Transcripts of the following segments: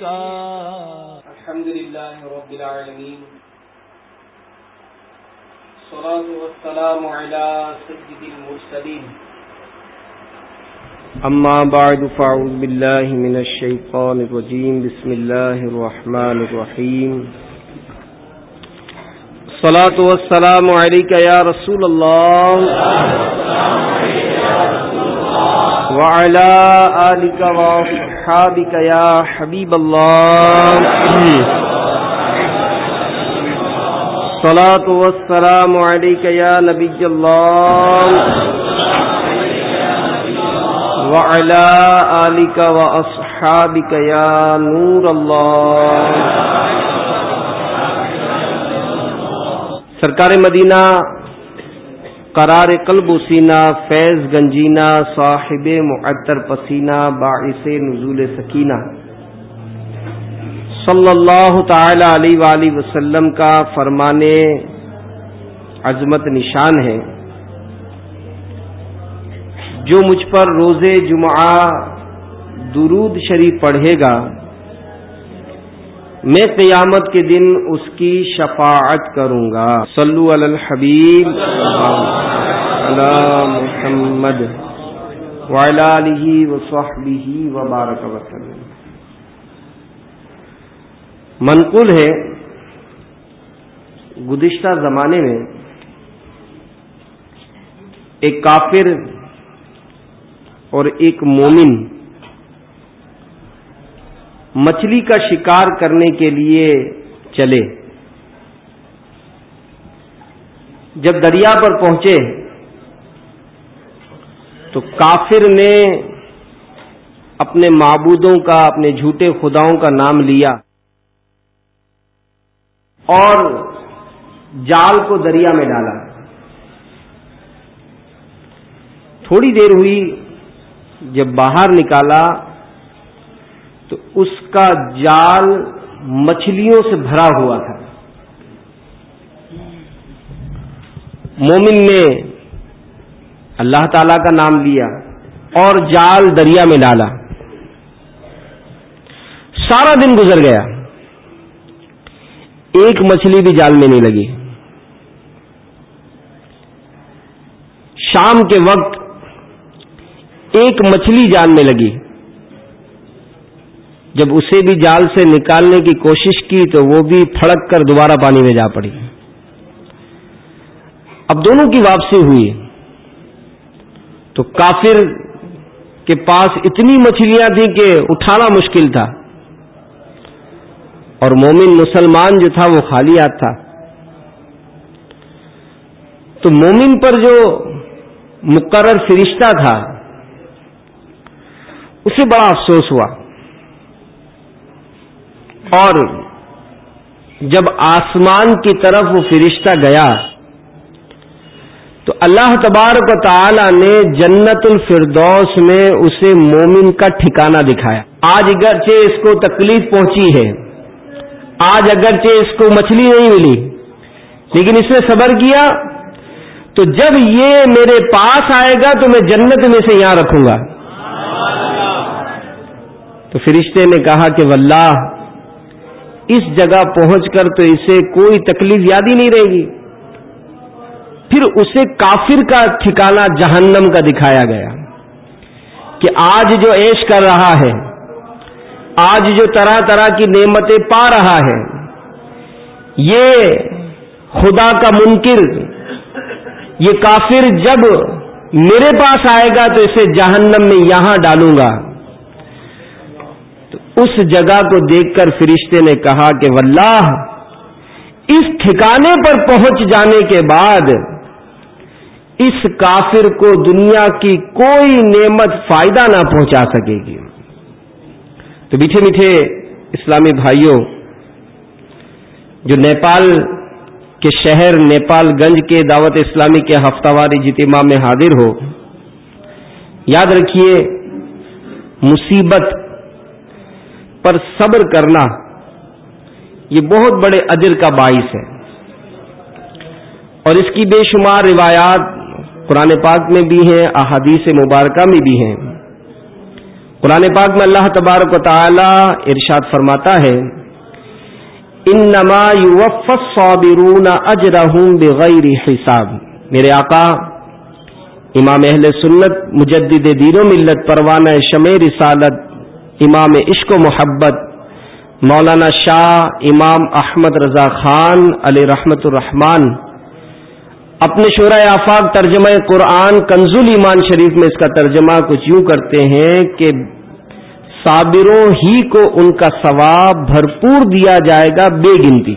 کا۔ الحمد لله رب العالمين الصلاة والسلام على سيد المرسلين أما بعد فأعوذ بالله من الشيطان الرجيم بسم الله الرحمن الرحيم الصلاة والسلام عليك يا رسول الله وعلى آلك وصحابك يا حبيب الله. الصلاة والسلام عليك يا نبي الله. وعلى آلك وأصحابك يا نور الله. سرکار مدینہ قرار قلب و سینہ، فیض گنجینا صاحب معطر پسینہ، باعث نزول سکینہ۔ صلی اللہ تعالی علیہ وآلہ وسلم کا فرمانے عظمت نشان ہے۔ جو مجھ پر روز جمعہ درود شریف پڑھے گا میں قیامت کے دن اس کی شفاعت کروں گا۔ صلو علی الحبیب۔ علی محمد۔ وعلی آلہ وصحبہ وبارک وسلم منقول ہے، گزشتہ زمانے میں ایک کافر اور ایک مومن مچھلی کا شکار کرنے کے لیے چلے۔ جب دریا پر پہنچے تو کافر نے اپنے معبودوں کا، اپنے جھوٹے خداؤں کا نام لیا اور جال کو دریا میں ڈالا۔ تھوڑی دیر ہوئی جب باہر نکالا تو اس کا جال مچھلیوں سے بھرا ہوا تھا۔ مومن نے اللہ تعالی کا نام لیا اور جال دریا میں ڈالا۔ سارا دن گزر گیا۔ ایک مچھلی بھی جال میں نہیں لگی۔ شام کے وقت ایک مچھلی جال میں لگی۔ جب اسے بھی جال سے نکالنے کی کوشش کی تو وہ بھی پھڑک کر دوبارہ پانی میں جا پڑی۔ اب دونوں کی واپسی ہوئی۔ تو کافر کے پاس اتنی مچھلیاں تھیں کہ اٹھانا مشکل تھا۔ اور مومن مسلمان جو تھا وہ خالی ہاتھ تھا۔ تو مومن پر جو مقرر فرشتہ تھا، اسے بڑا افسوس ہوا۔ اور جب آسمان کی طرف وہ فرشتہ گیا، تو اللہ تبارک و تعالی نے جنت الفردوس میں اسے مومن کا ٹھکانہ دکھایا۔ آج اگرچہ اس کو تکلیف پہنچی ہے، آج اگرچہ اس کو مچھلی نہیں ملی، لیکن اس نے صبر کیا، تو جب یہ میرے پاس آئے گا تو میں جنت میں سے یہاں رکھوں گا۔ تو فرشتے نے کہا کہ واللہ اس جگہ پہنچ کر تو اسے کوئی تکلیف یاد ہی نہیں رہے گی۔ پھر اسے کافر کا ٹھکانا جہنم کا دکھایا گیا کہ آج جو عیش کر رہا ہے، آج جو طرح طرح کی نعمتیں پا رہا ہے، یہ خدا کا منکر، یہ کافر جب میرے پاس آئے گا تو اسے جہنم میں یہاں ڈالوں گا۔ اس جگہ کو دیکھ کر فرشتے نے کہا کہ واللہ، اس ٹھکانے پر پہنچ جانے کے بعد اس کافر کو دنیا کی کوئی نعمت فائدہ نہ پہنچا سکے گی۔ تو میٹھے میٹھے اسلامی بھائیوں، جو نیپال کے شہر نیپال گنج کے دعوت اسلامی کے ہفتہ واری جتما میں حاضر ہو، یاد رکھیے، مصیبت پر صبر کرنا یہ بہت بڑے اجر کا باعث ہے۔ اور اس کی بے شمار روایات قرآن پاک میں بھی ہیں، احادیث مبارکہ میں بھی ہیں۔ قرآن پاک میں اللہ تبارک و تعالی ارشاد فرماتا ہے ان نما صابرون اجرحم بغیر حساب۔ میرے آقا، امام اہل سنت، مجدد دین و ملت، پروانہ شمع رسالت امام عشق و محبت، مولانا شاہ امام احمد رضا خان علی رحمت الرحمان اپنے شعرا آفاق ترجمہ قرآن کنزول ایمان شریف میں اس کا ترجمہ کچھ یوں کرتے ہیں کہ صابروں ہی کو ان کا ثواب بھرپور دیا جائے گا بے گنتی۔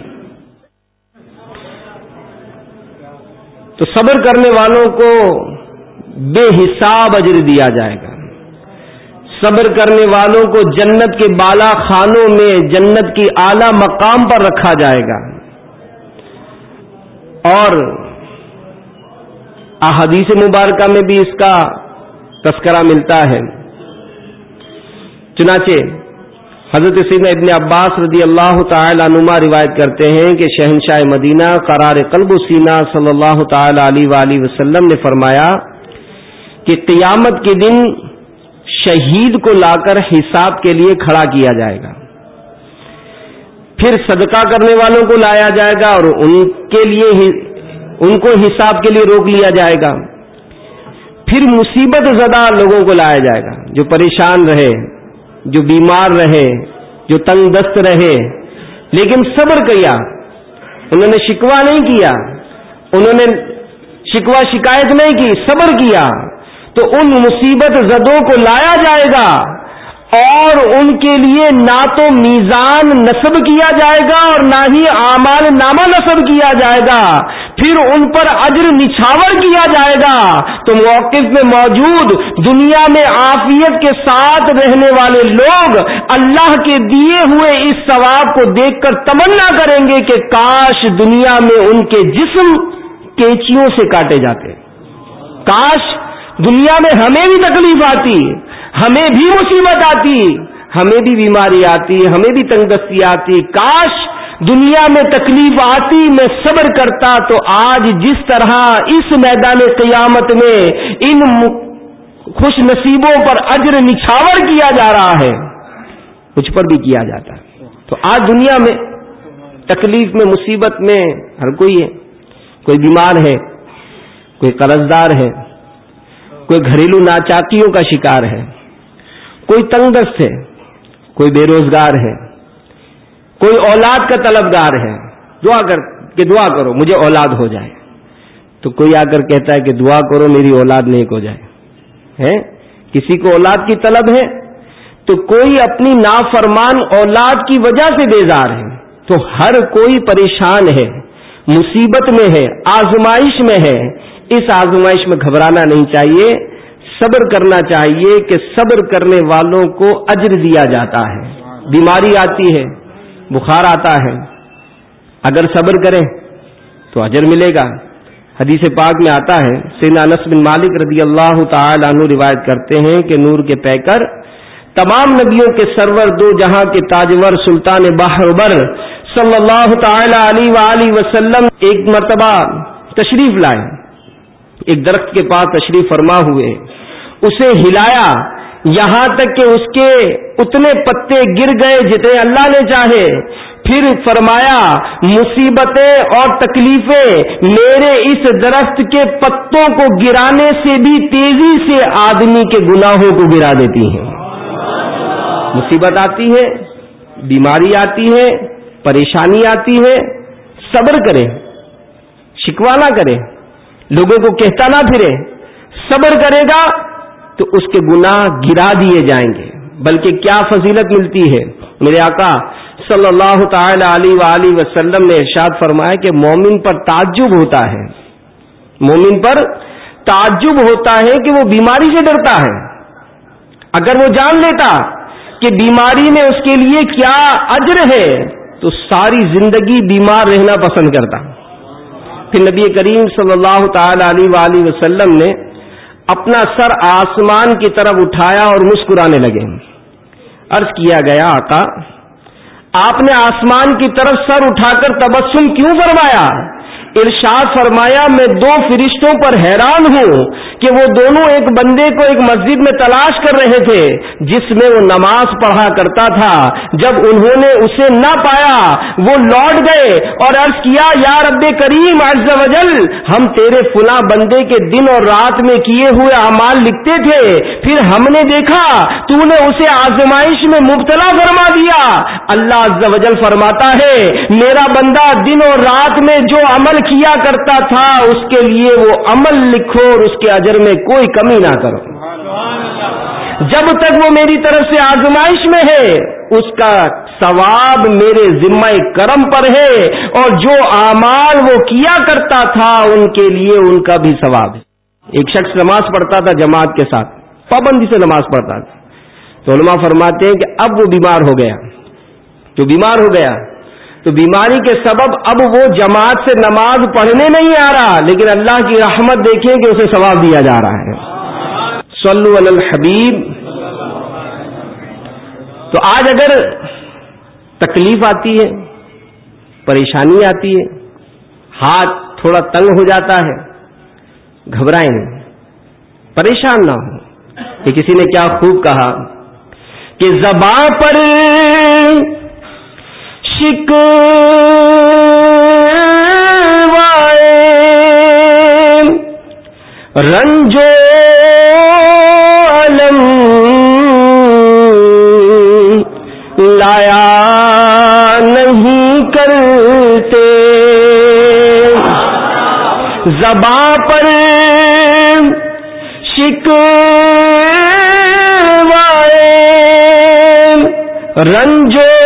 تو صبر کرنے والوں کو بے حساب اجر دیا جائے گا۔ صبر کرنے والوں کو جنت کے بالا خانوں میں جنت کی اعلی مقام پر رکھا جائے گا۔ اور احادیث مبارکہ میں بھی اس کا تذکرہ ملتا ہے۔ چنانچہ حضرت سین ابن عباس رضی اللہ تعالی عنما روایت کرتے ہیں کہ شہنشاہ مدینہ قرار قلب سینا صلی اللہ تعالی علیہ وسلم نے فرمایا کہ قیامت کے دن شہید کو لا کر حساب کے لیے کھڑا کیا جائے گا۔ پھر صدقہ کرنے والوں کو لایا جائے گا اور ان کے لیے ان کو حساب کے لیے روک لیا جائے گا۔ پھر مصیبت زدہ لوگوں کو لایا جائے گا جو پریشان رہے، جو بیمار رہے، جو تنگ دست رہے۔ لیکن صبر کیا۔ انہوں نے شکوا نہیں کیا۔ انہوں نے شکوا شکایت نہیں کی، صبر کیا۔ تو ان مصیبت زدوں کو لایا جائے گا اور ان کے لیے نہ تو میزان نصب کیا جائے گا اور نہ ہی اعمال نامہ نصب کیا جائے گا۔ پھر ان پر اجر نچھاور کیا جائے گا۔ تو موقف میں موجود دنیا میں آفیت کے ساتھ رہنے والے لوگ اللہ کے دیے ہوئے اس ثواب کو دیکھ کر تمنا کریں گے کہ کاش دنیا میں ان کے جسم کیچیوں سے کاٹے جاتے۔ کاش دنیا میں ہمیں بھی تکلیف آتی ہمیں بھی مصیبت آتی ہمیں بھی بیماری آتی ہمیں بھی تنگستی آتی کاش دنیا میں تکلیف آتی، میں صبر کرتا تو آج جس طرح اس میدان قیامت میں ان خوش نصیبوں پر اجر نچھاور کیا جا رہا ہے مجھ پر بھی کیا جاتا ہے۔ تو آج دنیا میں تکلیف میں، مصیبت میں ہر کوئی ہے، کوئی بیمار ہے، کوئی قرض دار ہے۔ کوئی گھریلو ناچاکیوں کا شکار ہے، کوئی تنگ دست ہے، کوئی بے روزگار ہے، کوئی اولاد کا طلبگار ہے، دعا کر کہ دعا کرو، مجھے اولاد ہو جائے۔ تو کوئی آ کر کہتا ہے کہ دعا کرو، میری اولاد نہیں ہو جائے۔ ہے کسی کو اولاد کی طلب ہے، تو کوئی اپنی نافرمان اولاد کی وجہ سے بیزار ہے۔ تو ہر کوئی پریشان ہے، مصیبت میں ہے، آزمائش میں ہے اس آزمائش میں گھبرانا نہیں چاہیے۔ صبر کرنا چاہیے کہ صبر کرنے والوں کو اجر دیا جاتا ہے۔ بیماری آتی ہے، بخار آتا ہے۔ اگر صبر کریں تو اجر ملے گا۔ حدیث پاک میں آتا ہے سین انس بن مالک رضی اللہ تعالی عنہ روایت کرتے ہیں کہ نور کے پیکر تمام نبیوں کے سرور دو جہاں کے تاجور سلطان بحر صلی اللہ تعالی علیہ وسلم ایک مرتبہ تشریف لائے۔ ایک درخت کے پاس تشریف فرما ہوئے، اسے ہلایا، یہاں تک کہ اس کے اتنے پتے گر گئے جتنے اللہ نے چاہے۔ پھر فرمایا، مصیبتیں اور تکلیفیں میرے اس درخت کے پتوں کو گرانے سے بھی تیزی سے آدمی کے گناہوں کو گرا دیتی ہیں۔ مصیبت آتی ہے، بیماری آتی ہے، پریشانی آتی ہے، صبر کرے شکوا نہ کرے لوگوں کو کہتا نہ پھرے، صبر کرے گا تو اس کے گناہ گرا دیے جائیں گے۔ بلکہ کیا فضیلت ملتی ہے؟ میرے آقا صلی اللہ تعالی علیہ وسلم نے ارشاد فرمایا کہ مومن پر تعجب ہوتا ہے۔ مومن پر تعجب ہوتا ہے کہ وہ بیماری سے ڈرتا ہے۔ اگر وہ جان لیتا کہ بیماری میں اس کے لیے کیا اجر ہے، تو ساری زندگی بیمار رہنا پسند کرتا۔ پھر نبی کریم صلی اللہ تعالی علیہ وسلم نے اپنا سر آسمان کی طرف اٹھایا اور مسکرانے لگے۔ عرض کیا گیا، آقا، آپ نے آسمان کی طرف سر اٹھا کر تبسم کیوں فرمایا؟ ارشاد فرمایا، میں دو فرشتوں پر حیران ہوں۔ کہ وہ دونوں ایک بندے کو ایک مسجد میں تلاش کر رہے تھے، جس میں وہ نماز پڑھا کرتا تھا۔ جب انہوں نے اسے نہ پایا، وہ لوٹ گئے اور عرض کیا، یا رب کریم، عز و جل، ہم تیرے فلاں بندے کے دن اور رات میں کیے ہوئے اعمال لکھتے تھے، پھر ہم نے دیکھا، تو نے اسے آزمائش میں مبتلا فرما دیا۔ اللہ عز و جل فرماتا ہے، میرا بندہ دن اور رات میں جو عمل کیا کرتا تھا، اس کے لیے وہ عمل لکھو اور اس کے اجر میں کوئی کمی نہ کرو۔ جب تک وہ میری طرف سے آزمائش میں ہے، اس کا ثواب میرے ذمہ کرم پر ہے، اور جو اعمال وہ کیا کرتا تھا، ان کے لیے ان کا بھی ثواب ہے۔ ایک شخص نماز پڑھتا تھا جماعت کے ساتھ، پابندی سے نماز پڑھتا تھا۔ تو علماء فرماتے ہیں کہ اب وہ بیمار ہو گیا۔ جو بیمار ہو گیا تو بیماری کے سبب اب وہ جماعت سے نماز پڑھنے نہیں آ رہا، لیکن اللہ کی رحمت دیکھیں کہ اسے ثواب دیا جا رہا ہے۔ صلو علی الحبیب۔ تو آج اگر تکلیف آتی ہے، پریشانی آتی ہے، ہاتھ تھوڑا تنگ ہو جاتا ہے، گھبرائیں نہیں۔ پریشان نہ ہو کہ کسی نے کیا خوب کہا کہ زباں پر شک رنجو علم لایا نہیں کرتے۔ زباں پر شک رنجو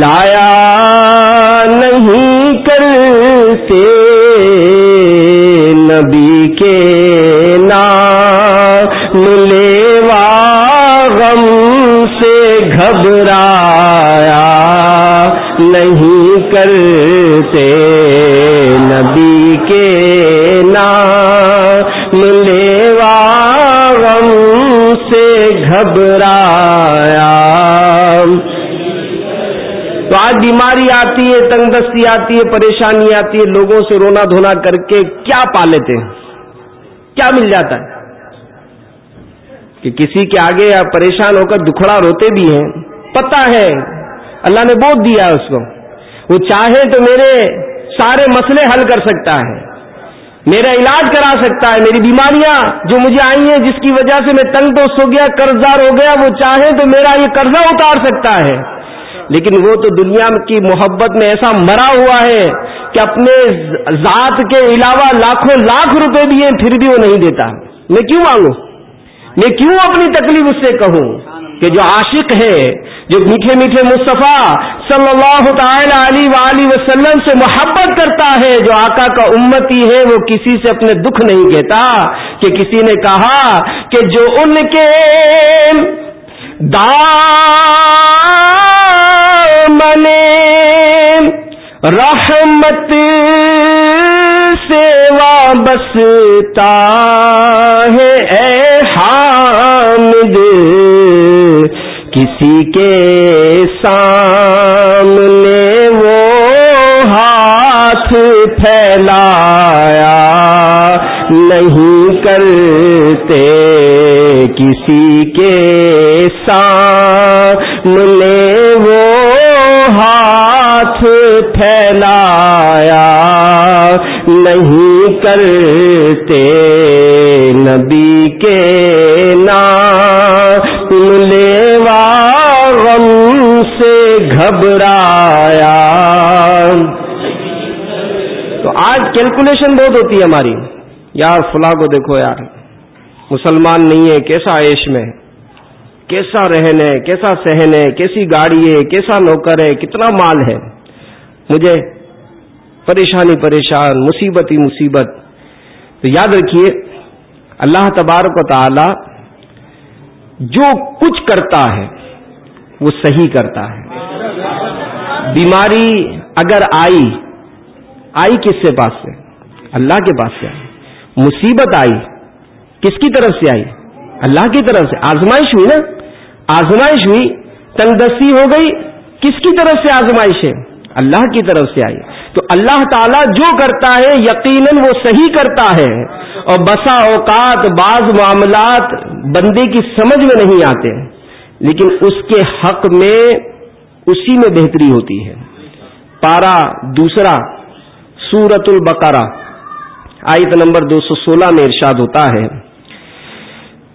لایا نہیں کرتے نبی کے نام ملے غم سے گھبرایا نہیں کرتے نبی کے نام ملے غم سے گھبرایا تو آج بیماری آتی ہے، تنگ دستی آتی ہے، پریشانی آتی ہے، لوگوں سے رونا دھونا کر کے کیا پا لیتے ہیں؟ کیا مل جاتا ہے؟ کہ کسی کے آگے یا پریشان ہو کر دکھڑا روتے بھی ہیں، پتا ہے، اللہ نے بہت دیا ہے اس کو۔ وہ چاہے تو میرے سارے مسئلے حل کر سکتا ہے، میرا علاج کرا سکتا ہے، میری بیماریاں جو مجھے آئی ہیں، جس کی وجہ سے میں تنگ دوست ہو گیا قرض دار ہو گیا، وہ چاہے تو میرا یہ قرضہ اتار سکتا ہے۔ لیکن وہ تو دنیا کی محبت میں ایسا مرا ہوا ہے کہ اپنے ذات کے علاوہ لاکھوں لاکھ روپے بھی ہیں پھر بھی وہ نہیں دیتا۔ میں کیوں مانگوں؟ میں کیوں اپنی تکلیف اس سے کہوں کہ جو عاشق ہے، جو میٹھے میٹھے مصطفیٰ صلی اللہ تعالی علی وآلہ وسلم سے محبت کرتا ہے، جو آقا کا امتی ہے، وہ کسی سے اپنے دکھ نہیں کہتا کہ کسی نے کہا کہ جو ان کے دامن رحمت سے وابستہ ہے، اے حامد، کسی کے سامنے وہ ہاتھ پھیلایا نہیں کرتے کسی کے سامنے وہ ہاتھ پھیلایا۔ نہیں کرتے نبی کے نام۔ لیوا غم سے گھبرایا۔ تو آج کیلکولیشن بہت ہوتی ہے ہماری۔ یار فلاں کو دیکھو یار۔ مسلمان نہیں ہے، کیسا عیش میں؟ کیسا رہنے کیسا سہنے کیسی گاڑی ہے، کیسا نوکر ہے، کتنا مال ہے؟ مجھے پریشانی پریشان، مصیبت ہی مصیبت۔ تو یاد رکھیے، اللہ تبارک و تعالی جو کچھ کرتا ہے، وہ صحیح کرتا ہے۔ بیماری اگر آئی آئی کس سے پاس سے اللہ کے پاس سے آئی مصیبت آئی کس کی طرف سے آئی؟ اللہ کی طرف سے۔ آزمائش ہوئی نا؟ آزمائش ہوئی تنگ دستی ہو گئی، کس کی طرف سے آزمائش ہے؟ اللہ کی طرف سے آئی۔ تو اللہ تعالیٰ جو کرتا ہے، یقیناً وہ صحیح کرتا ہے۔ اور بسا اوقات بعض معاملات بندے کی سمجھ میں نہیں آتے، لیکن اس کے حق میں اسی میں بہتری ہوتی ہے۔ پارا دوسرا سورت البقرہ، آیت نمبر دو سو سولہ میں ارشاد ہوتا ہے۔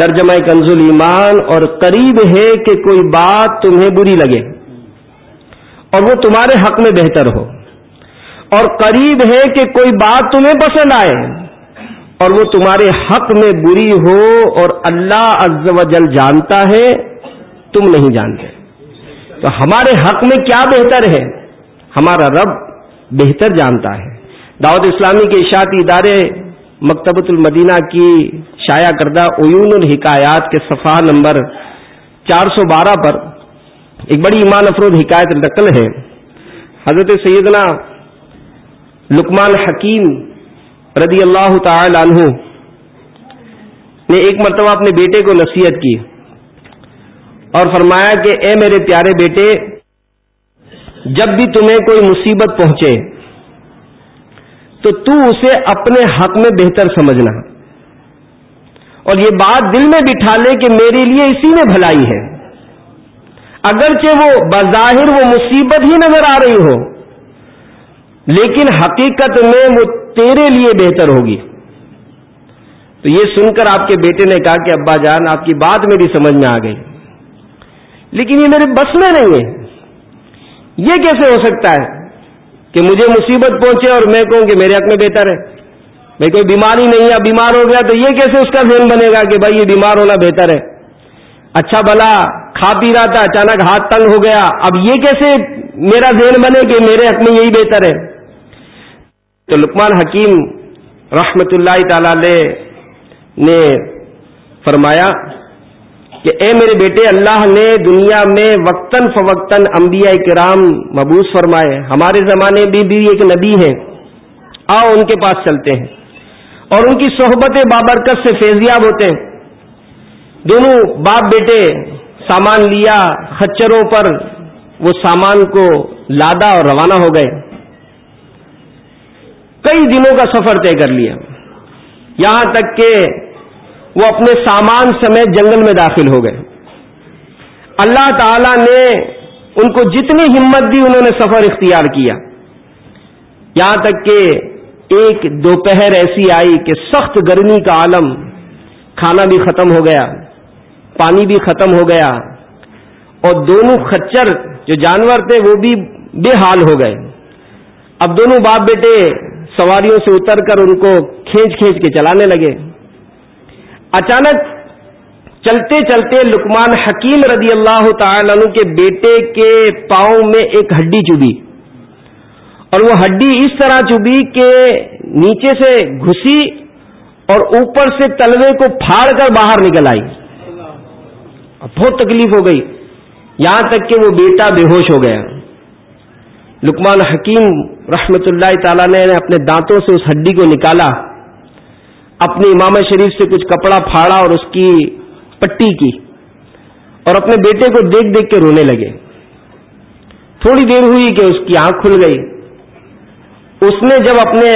ترجمہ کنز ایمان اور قریب ہے کہ کوئی بات تمہیں بری لگے اور وہ تمہارے حق میں بہتر ہو اور قریب ہے کہ کوئی بات تمہیں پسند آئے اور وہ تمہارے حق میں بری ہو اور اللہ عز و جل جانتا ہے، تم نہیں جانتے۔ تو ہمارے حق میں کیا بہتر ہے؟ ہمارا رب بہتر جانتا ہے۔ دعوت اسلامی کے اشاعتی ادارے مکتبۃ المدینہ کی شائع کردہ عیون الحکایات کے صفحہ نمبر چار سو بارہ پر ایک بڑی ایمان افروز حکایت نقل ہے۔ حضرت سیدنا لکمان حکیم رضی اللہ تعالی عنہ نے ایک مرتبہ اپنے بیٹے کو نصیحت کی اور فرمایا کہ اے میرے پیارے بیٹے، جب بھی تمہیں کوئی مصیبت پہنچے تو تو اسے اپنے حق میں بہتر سمجھنا۔ اور یہ بات دل میں بٹھا لے کہ میرے لیے اسی میں بھلائی ہے۔ اگرچہ وہ بظاہر وہ مصیبت ہی نظر آ رہی ہو، لیکن حقیقت میں وہ تیرے لیے بہتر ہوگی۔ تو یہ سن کر آپ کے بیٹے نے کہا کہ ابا جان، آپ کی بات میری سمجھ میں آ گئی۔ لیکن یہ میرے بس میں نہیں ہے۔ یہ کیسے ہو سکتا ہے کہ مجھے مصیبت پہنچے اور میں کہوں کہ میرے حق میں بہتر ہے؟ میں کوئی بیماری نہیں یا بیمار ہو گیا تو یہ کیسے اس کا ذہن بنے گا کہ بھائی یہ بیمار ہونا بہتر ہے؟ اچھا بلا کھا پی رہا تھا، اچانک ہاتھ تنگ ہو گیا۔ اب یہ کیسے میرا ذہن بنے کہ میرے حق میں یہی بہتر ہے؟ تو لکمان حکیم رحمت اللہ تعالی نے فرمایا کہ اے میرے بیٹے، اللہ نے دنیا میں وقتاً فوقتاً انبیاء کرام مبوس فرمائے۔ ہمارے زمانے میں بھی ایک نبی ہے آؤ ان کے پاس چلتے ہیں۔ اور ان کی صحبت بابرکت سے فیضیاب ہوتے دونوں باپ بیٹے سامان لیا، خچروں پر وہ سامان کو لادا اور روانہ ہو گئے۔ کئی دنوں کا سفر طے کر لیا۔ یہاں تک کہ وہ اپنے سامان سمیت جنگل میں داخل ہو گئے۔ اللہ تعالی نے ان کو جتنی ہمت دی انہوں نے سفر اختیار کیا۔ یہاں تک کہ ایک دوپہر ایسی آئی کہ سخت گرمی کا عالم کھانا بھی ختم ہو گیا، پانی بھی ختم ہو گیا اور دونوں خچر جو جانور تھے وہ بھی بے حال ہو گئے۔ اب دونوں باپ بیٹے سواریوں سے اتر کر ان کو کھینچ کھینچ کے چلانے لگے۔ اچانک چلتے چلتے لکمان حکیم رضی اللہ تعالی عنہ کے بیٹے کے پاؤں میں ایک ہڈی چبھی اور وہ ہڈی اس طرح چبھی کہ نیچے سے گھسی اور اوپر سے تلوے کو پھاڑ کر باہر نکل آئی۔ بہت تکلیف ہو گئی۔ یہاں تک کہ وہ بیٹا بے ہوش ہو گیا۔ لکمان حکیم رحمت اللہ تعالی نے اپنے دانتوں سے اس ہڈی کو نکالا۔ اپنے امام شریف سے کچھ کپڑا پھاڑا اور اس کی پٹی کی۔ اور اپنے بیٹے کو دیکھ دیکھ کے رونے لگے۔ تھوڑی دیر ہوئی کہ اس کی آنکھ کھل گئی۔ اس نے جب اپنے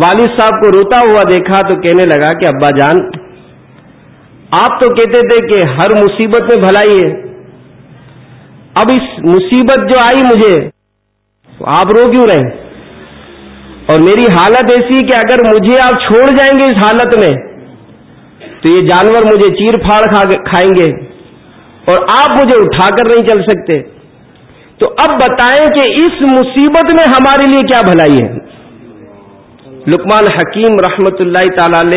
والد صاحب کو روتا ہوا دیکھا تو کہنے لگا کہ ابا جان، آپ تو کہتے تھے کہ ہر مصیبت میں بھلائی ہے۔ اب اس مصیبت جو آئی مجھے آپ رو کیوں رہے اور میری حالت ایسی کہ اگر مجھے آپ چھوڑ جائیں گے اس حالت میں، تو یہ جانور مجھے چیر پھاڑ کھائیں گے اور آپ مجھے اٹھا کر نہیں چل سکتے۔ تو اب بتائیں کہ اس مصیبت میں ہمارے لیے کیا بھلائی ہے؟ لکمان حکیم رحمت اللہ تعالی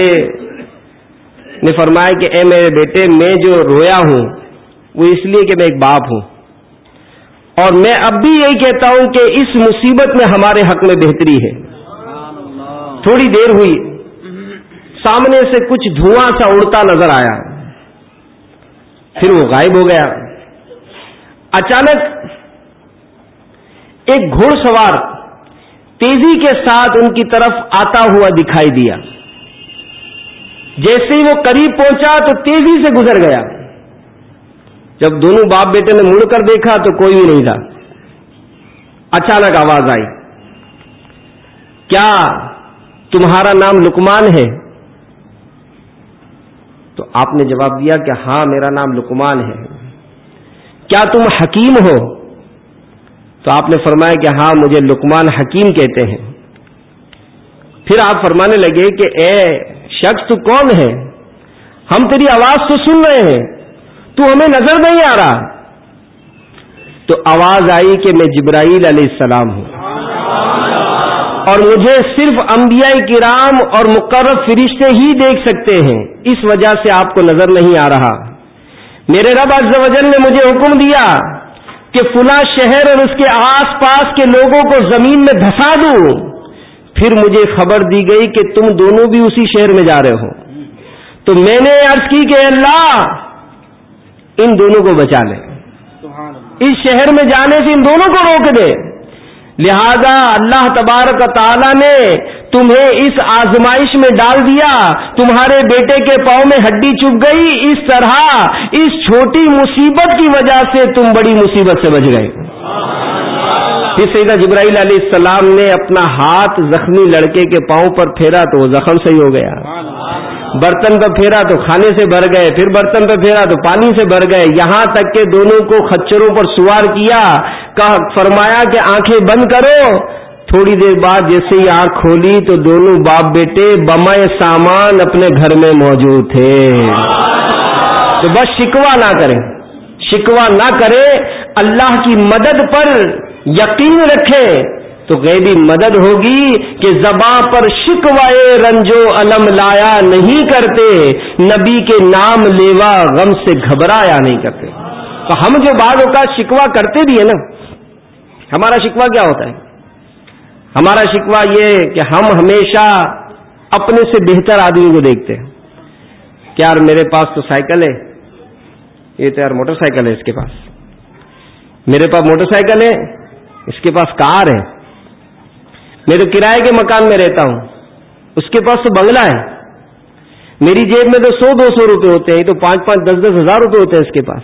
نے فرمایا کہ اے میرے بیٹے، میں جو رویا ہوں، وہ اس لیے کہ میں ایک باپ ہوں۔ اور میں اب بھی یہی کہتا ہوں کہ اس مصیبت میں ہمارے حق میں بہتری ہے۔ تھوڑی دیر ہوئی، سامنے سے کچھ دھواں سا اڑتا نظر آیا۔ پھر وہ غائب ہو گیا۔ اچانک ایک گھوڑ سوار تیزی کے ساتھ ان کی طرف آتا ہوا دکھائی دیا۔ جیسے ہی وہ قریب پہنچا تو تیزی سے گزر گیا۔ جب دونوں باپ بیٹے نے مڑ کر دیکھا تو کوئی بھی نہیں تھا۔ اچانک آواز آئی۔ کیا تمہارا نام لکمان ہے؟ تو آپ نے جواب دیا کہ ہاں میرا نام لکمان ہے۔ کیا تم حکیم ہو؟ تو آپ نے فرمایا کہ ہاں مجھے لکمان حکیم کہتے ہیں۔ پھر آپ فرمانے لگے کہ اے شخص، تو کون ہے؟ ہم تیری آواز تو سن رہے ہیں۔ تو ہمیں نظر نہیں آ رہا۔ تو آواز آئی کہ میں جبرائیل علیہ السلام ہوں۔ اور مجھے صرف انبیاء کرام اور مقرر فرشتے ہی دیکھ سکتے ہیں۔ اس وجہ سے آپ کو نظر نہیں آ رہا۔ میرے رب عز و جل نے مجھے حکم دیا کہ فلاں شہر اور اس کے آس پاس کے لوگوں کو زمین میں دھسا دوں پھر مجھے خبر دی گئی کہ تم دونوں بھی اسی شہر میں جا رہے ہو۔ تو میں نے عرض کی کہ اللہ ان دونوں کو بچا لے۔ اس شہر میں جانے سے ان دونوں کو روک دے۔ لہذا اللہ تبارک تعالی نے تمہیں اس آزمائش میں ڈال دیا۔ تمہارے بیٹے کے پاؤں میں ہڈی چپ گئی۔ اس طرح اس چھوٹی مصیبت کی وجہ سے تم بڑی مصیبت سے بچ گئے۔ پھر سیدہ جبرائیل علیہ السلام نے اپنا ہاتھ زخمی لڑکے کے پاؤں پر پھیرا تو وہ زخم صحیح ہو گیا۔ برتن پہ پھیرا تو کھانے سے بھر گئے۔ پھر برتن پہ پھیرا تو پانی سے بھر گئے۔ یہاں تک کہ دونوں کو خچروں پر سوار کیا۔ فرمایا کہ آنکھیں بند کرو۔ تھوڑی دیر بعد جیسے ہی آنکھ کھولی تو دونوں باپ بیٹے بمائے سامان اپنے گھر میں موجود تھے۔ تو بس شکوا نہ کریں۔ شکوا نہ کرے اللہ کی مدد پر یقین رکھے تو غیبی مدد ہوگی کہ زباں پر شکوائے رنجو علم لایا نہیں کرتے، نبی کے نام لیوا غم سے گھبرایا نہیں کرتے۔ تو ہم جو بعض اوقات شکوا کرتے بھی ہیں نا، ہمارا شکوا کیا ہوتا ہے؟ ہمارا شکوہ یہ کہ ہم ہمیشہ اپنے سے بہتر آدمی کو دیکھتے ہیں۔ کہ یار میرے پاس تو سائیکل ہے؟ یہ تو یار موٹر سائیکل ہے اس کے پاس۔ میرے پاس موٹر سائیکل ہے، اس کے پاس کار ہے۔ میں تو کرائے کے مکان میں رہتا ہوں۔ اس کے پاس تو بنگلہ ہے۔ میری جیب میں تو سو دو سو روپے ہوتے ہیں، یہ تو پانچ پانچ دس دس ہزار روپے ہوتے ہیں اس کے پاس۔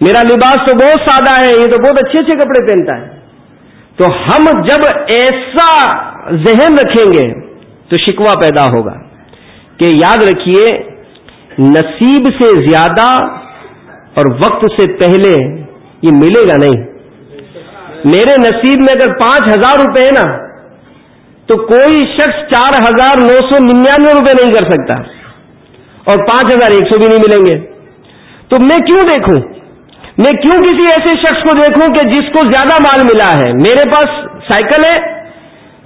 میرا لباس تو بہت سادہ ہے، یہ تو بہت اچھے اچھے کپڑے پہنتا ہے۔ تو ہم جب ایسا ذہن رکھیں گے تو شکوا پیدا ہوگا کہ یاد رکھیے، نصیب سے زیادہ اور وقت سے پہلے یہ ملے گا نہیں۔ میرے نصیب میں اگر پانچ ہزار روپے ہے نا، تو کوئی شخص چار ہزار نو سو ننانوے روپے نہیں کر سکتا اور پانچ ہزار ایک سو بھی نہیں ملیں گے۔ تو میں کیوں دیکھوں؟ میں کیوں کسی ایسے شخص کو دیکھوں کہ جس کو زیادہ مال ملا ہے؟ میرے پاس سائیکل ہے۔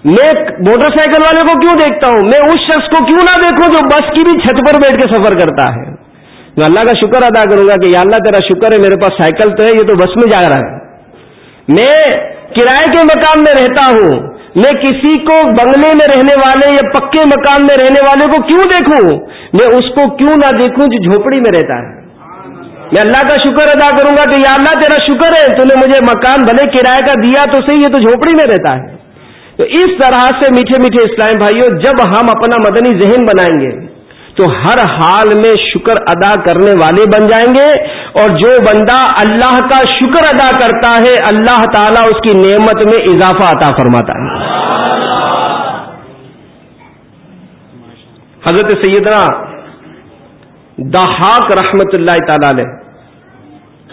میں موٹر سائیکل والے کو کیوں دیکھتا ہوں؟ میں اس شخص کو کیوں نہ دیکھوں جو بس کی بھی چھت پر بیٹھ کے سفر کرتا ہے؟ میں اللہ کا شکر ادا کروں گا کہ یا اللہ تیرا شکر ہے، میرے پاس سائیکل تو ہے، یہ تو بس میں جا رہا ہے۔ میں کرائے کے مکان میں رہتا ہوں۔ میں کسی کو بنگلے میں رہنے والے یا پکے مکان میں رہنے والے کو کیوں دیکھوں؟ میں اس کو کیوں نہ دیکھوں جو جھوپڑی میں رہتا ہے؟ میں اللہ کا شکر ادا کروں گا کہ یا اللہ تیرا شکر ہے، تو نے مجھے مکان بھلے کرایہ کا دیا، تو صحیح یہ تو جھوپڑی میں رہتا ہے۔ تو اس طرح سے میٹھے میٹھے اسلام بھائیوں جب ہم اپنا مدنی ذہن بنائیں گے، تو ہر حال میں شکر ادا کرنے والے بن جائیں گے۔ اور جو بندہ اللہ کا شکر ادا کرتا ہے، اللہ تعالیٰ اس کی نعمت میں اضافہ عطا فرماتا ہے۔ حضرت سیدنا دہاق رحمت اللہ تعالی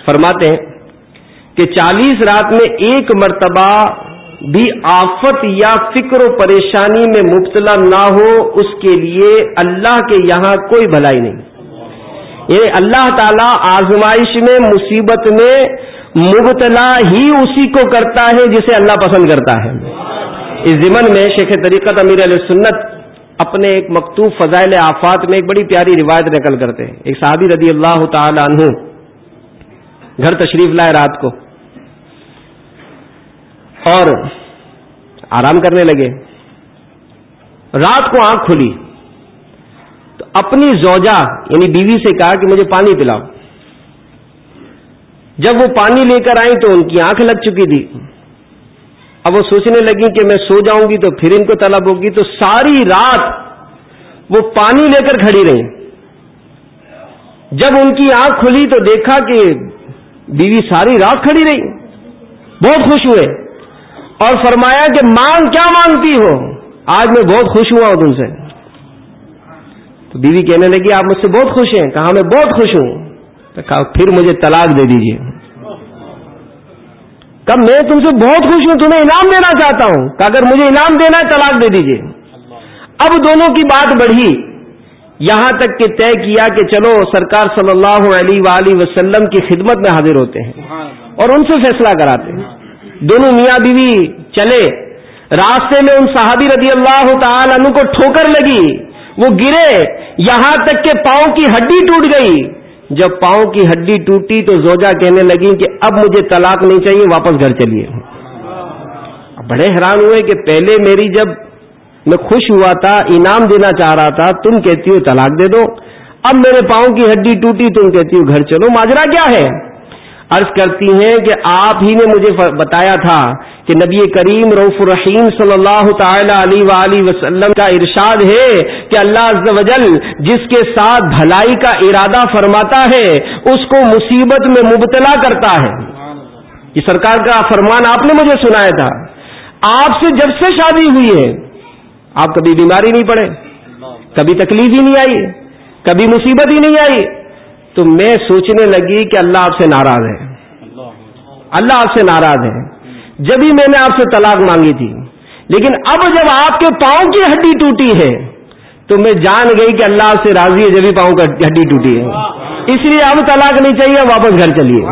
فرماتے ہیں کہ چالیس رات میں ایک مرتبہ بھی آفت یا فکر و پریشانی میں مبتلا نہ ہو، اس کے لیے اللہ کے یہاں کوئی بھلائی نہیں۔ یہ اللہ تعالی آزمائش میں، مصیبت میں مبتلا ہی اسی کو کرتا ہے جسے اللہ پسند کرتا ہے۔ اس ضمن میں شیخ طریقت امیر علیہ سنت اپنے ایک مکتوب فضائل آفات میں ایک بڑی پیاری روایت نقل کرتے ہیں۔ ایک صحابی رضی اللہ تعالی عنہ گھر تشریف لائے رات کو اور آرام کرنے لگے۔ رات کو آنکھ کھلی۔ تو اپنی زوجہ یعنی بیوی سے کہا کہ مجھے پانی پلاؤ۔ جب وہ پانی لے کر آئی تو ان کی آنکھ لگ چکی تھی۔ اب وہ سوچنے لگی کہ میں سو جاؤں گی تو پھر ان کو طلب ہوگی۔ تو ساری رات وہ پانی لے کر کھڑی رہی جب ان کی آنکھ کھلی تو دیکھا کہ بیوی ساری رات کھڑی رہی، بہت خوش ہوئے اور فرمایا کہ مانگ کیا مانگتی ہو؟ آج میں بہت خوش ہوا ہوں تم سے۔ تو بیوی کہنے لگی، آپ مجھ سے بہت خوش ہیں، کہا میں بہت خوش ہوں۔ تو کہا، پھر مجھے طلاق دے دیجیے کب میں تم سے بہت خوش ہوں، تمہیں انعام دینا چاہتا ہوں۔ کہ اگر مجھے انعام دینا ہے، طلاق دے دیجیے اب دونوں کی بات بڑھی۔ یہاں تک کہ طے کیا کہ چلو سرکار صلی اللہ علیہ وآلہ وسلم کی خدمت میں حاضر ہوتے ہیں اور ان سے فیصلہ کراتے ہیں۔ دونوں میاں بیوی چلے۔ راستے میں ان صحابی رضی اللہ تعالی عنہ کو ٹھوکر لگی۔ وہ گرے۔ یہاں تک کہ پاؤں کی ہڈی ٹوٹ گئی۔ جب پاؤں کی ہڈی ٹوٹی تو زوجا کہنے لگی کہ اب مجھے طلاق نہیں چاہیے، واپس گھر چلیے۔ بڑے حیران ہوئے کہ پہلے میری جب میں خوش ہوا تھا، انعام دینا چاہ رہا تھا، تم کہتی ہو طلاق دے دو۔ اب میرے پاؤں کی ہڈی ٹوٹی، تم کہتی ہو گھر چلو۔ ماجرا کیا ہے؟ عرض کرتی ہیں کہ آپ ہی نے مجھے بتایا تھا کہ نبی کریم روف الرحیم صلی اللہ تعالی علیہ وآلہ وسلم کا ارشاد ہے کہ اللہ عز و جل جس کے ساتھ بھلائی کا ارادہ فرماتا ہے، اس کو مصیبت میں مبتلا کرتا ہے۔ یہ سرکار کا فرمان آپ نے مجھے سنایا تھا۔ آپ سے جب سے شادی ہوئی ہے آپ کبھی بیماری نہیں پڑے، کبھی تکلیف ہی نہیں آئی، کبھی مصیبت ہی نہیں آئی۔ تو میں سوچنے لگی کہ اللہ آپ سے ناراض ہے۔ اللہ آپ سے ناراض ہے۔ جب ہی میں نے آپ سے طلاق مانگی تھی، لیکن اب جب آپ کے پاؤں کی ہڈی ٹوٹی ہے، تو میں جان گئی کہ اللہ آپ سے راضی ہے جب ہی پاؤں کی ہڈی ٹوٹی ہے۔ اس لیے اب طلاق نہیں چاہیے واپس گھر چلیے۔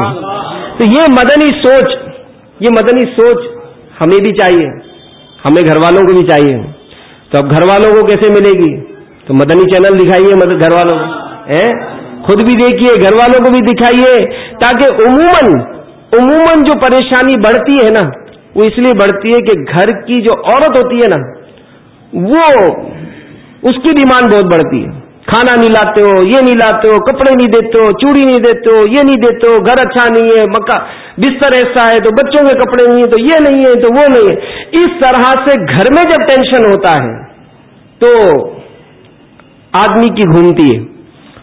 تو یہ مدنی سوچ، یہ مدنی سوچ ہمیں بھی چاہیے، ہمیں گھر والوں کو بھی چاہیے۔ تو اب گھر والوں کو کیسے ملے گی؟ تو مدنی چینل دکھائیے مدد گھر والوں کو خود بھی دیکھیے گھر والوں کو بھی دکھائیے، تاکہ عموماً عموماً جو پریشانی بڑھتی ہے نا، وہ اس لیے بڑھتی ہے کہ گھر کی جو عورت ہوتی ہے نا، وہ، اس کی ڈیمانڈ بہت بڑھتی ہے۔ کھانا نہیں لاتے ہو، یہ نہیں لاتے ہو، کپڑے نہیں دیتے ہو، چوڑی نہیں دیتے ہو، یہ نہیں دیتے ہو، گھر اچھا نہیں ہے، مکہ بستر ایسا ہے تو بچوں کے کپڑے نہیں ہیں تو یہ نہیں ہے تو وہ نہیں ہے۔ اس طرح سے گھر میں جب ٹینشن ہوتا ہے تو آدمی کی گھومتی ہے۔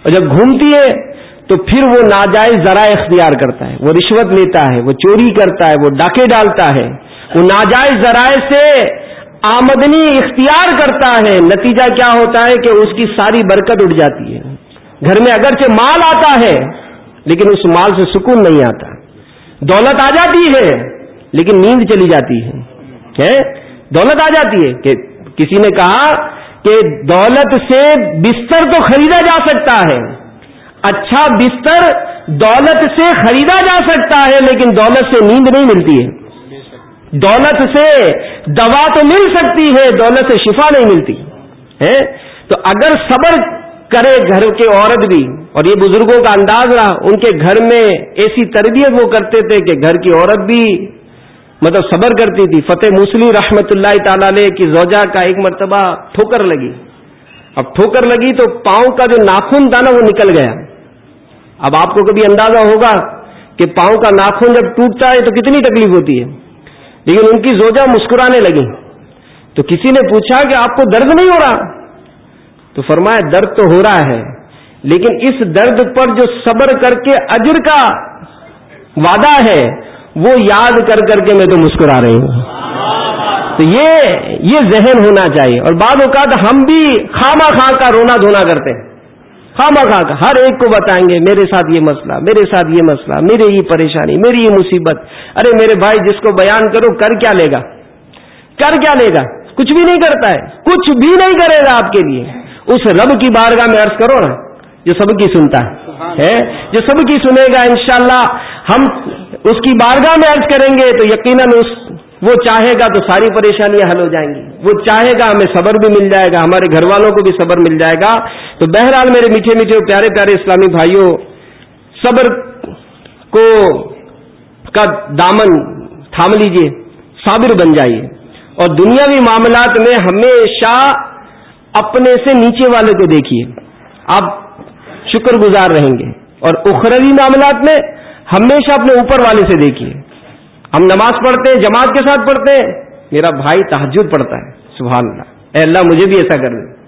اور جب گھومتی ہے تو پھر وہ ناجائز ذرائع اختیار کرتا ہے۔ وہ رشوت لیتا ہے، وہ چوری کرتا ہے، وہ ڈاکے ڈالتا ہے۔ وہ ناجائز ذرائع سے آمدنی اختیار کرتا ہے، نتیجہ کیا ہوتا ہے کہ اس کی ساری برکت اٹھ جاتی ہے۔ گھر میں اگرچہ مال آتا ہے، لیکن اس مال سے سکون نہیں آتا۔ دولت آ جاتی ہے، لیکن نیند چلی جاتی ہے۔ دولت آ جاتی ہے۔ کہ کسی نے کہا کہ دولت سے بستر تو خریدا جا سکتا ہے۔ اچھا بستر دولت سے خریدا جا سکتا ہے، لیکن دولت سے نیند نہیں ملتی ہے۔ دولت سے دوا تو مل سکتی ہے، دولت سے شفا نہیں ملتی۔ ہے تو اگر صبر کرے گھر کے عورت بھی، اور یہ بزرگوں کا انداز رہا، ان کے گھر میں ایسی تربیت وہ کرتے تھے کہ گھر کی عورت بھی مطلب صبر کرتی تھی۔ فتح موسلی رحمت اللہ تعالی علیہ کی زوجہ کا ایک مرتبہ ٹھوکر لگی۔ اب ٹھوکر لگی تو پاؤں کا جو ناخن تھا نا، وہ نکل گیا۔ اب آپ کو کبھی اندازہ ہوگا کہ پاؤں کا ناخن جب ٹوٹتا ہے تو کتنی تکلیف ہوتی ہے۔ لیکن ان کی زوجہ مسکرانے لگی تو کسی نے پوچھا کہ آپ کو درد نہیں ہو رہا؟ تو فرمایا، درد تو ہو رہا ہے، لیکن اس درد پر جو صبر کر کے اجر کا وعدہ ہے، وہ یاد کر کر کے میں تو مسکرا رہی ہوں۔ تو یہ یہ ذہن ہونا چاہیے۔ اور بعض اوقات ہم بھی خامہ خاں کا رونا دھونا کرتے ہیں۔ خامہ خاں کا ہر ایک کو بتائیں گے میرے ساتھ یہ مسئلہ میرے ساتھ یہ مسئلہ میری یہ پریشانی میری یہ مصیبت۔ ارے میرے بھائی جس کو بیان کرو کر کیا لے گا؟ کر کیا لے گا؟ کچھ بھی نہیں کرتا ہے کچھ بھی نہیں کرے گا آپ کے لیے۔ اس رب کی بارگاہ میں عرض کرو نا جو سب کی سنتا ہے؟ جو سب کی سنے گا انشاءاللہ ہم اس کی بارگاہ میں عرض کریں گے تو یقیناً اس وہ چاہے گا تو ساری پریشانیاں حل ہو جائیں گی۔ وہ چاہے گا ہمیں صبر بھی مل جائے گا ہمارے گھر والوں کو بھی صبر مل جائے گا۔ تو بہرحال میرے میٹھے میٹھے پیارے پیارے اسلامی بھائیوں، صبر کو کا دامن تھام لیجیے، صابر بن جائیے۔ اور دنیاوی معاملات میں ہمیشہ اپنے سے نیچے والے کو دیکھیے۔ آپ شکر گزار رہیں گے۔ اور اخروی معاملات میں ہمیشہ اپنے اوپر والے سے دیکھیے۔ ہم نماز پڑھتے ہیں، جماعت کے ساتھ پڑھتے ہیں، میرا بھائی تحجد پڑھتا ہے، سبحان اللہ۔ اے اللہ، مجھے بھی ایسا کر دے۔